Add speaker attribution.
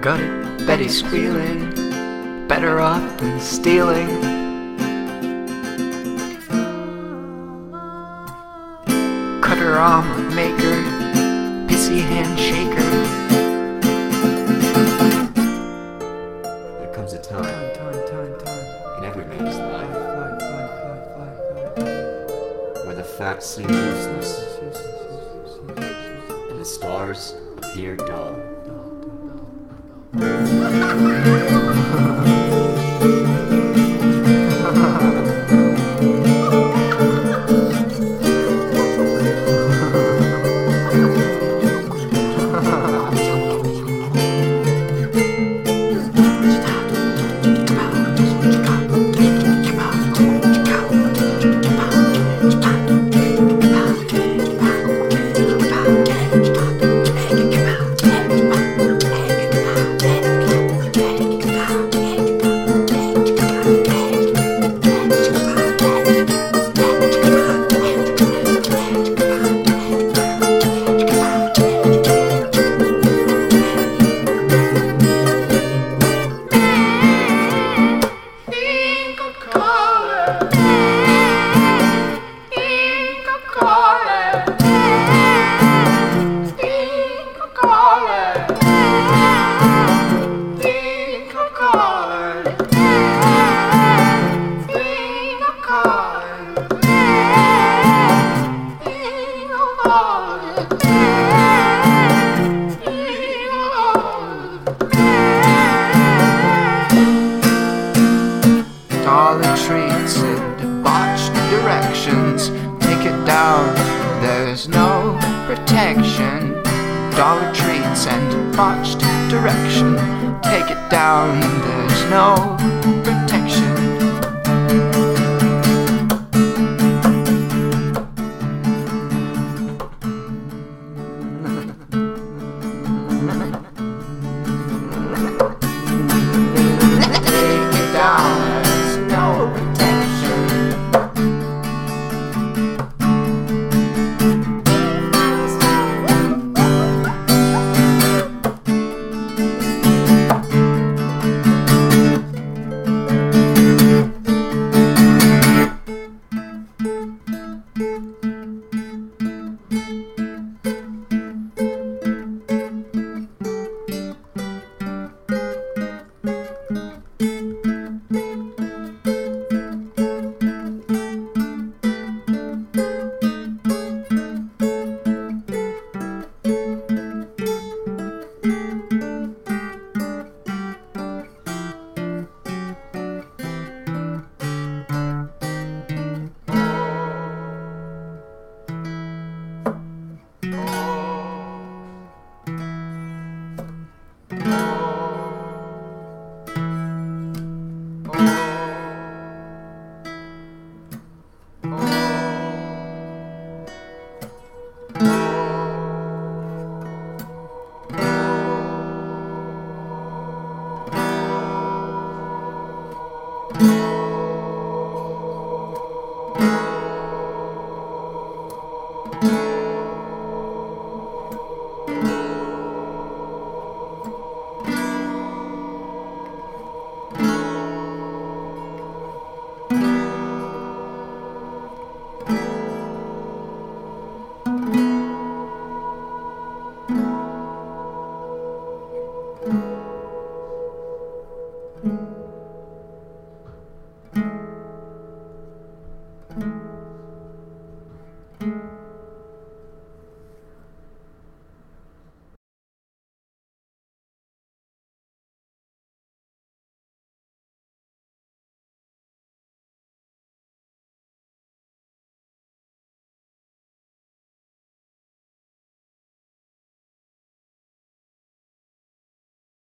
Speaker 1: Got it, Betty squealing, better off than stealing. Cut her arm, make her pissy handshaker.
Speaker 2: There comes a time
Speaker 1: Time, time, time, time.
Speaker 2: in every man's life
Speaker 1: Fly, fly, fly, fly, fly.
Speaker 2: where the facts seem useless and the stars appear dull.
Speaker 1: Take it down, there's no protection. Dollar treats and botched direction. Take it down, there's no thank mm -hmm.
Speaker 3: you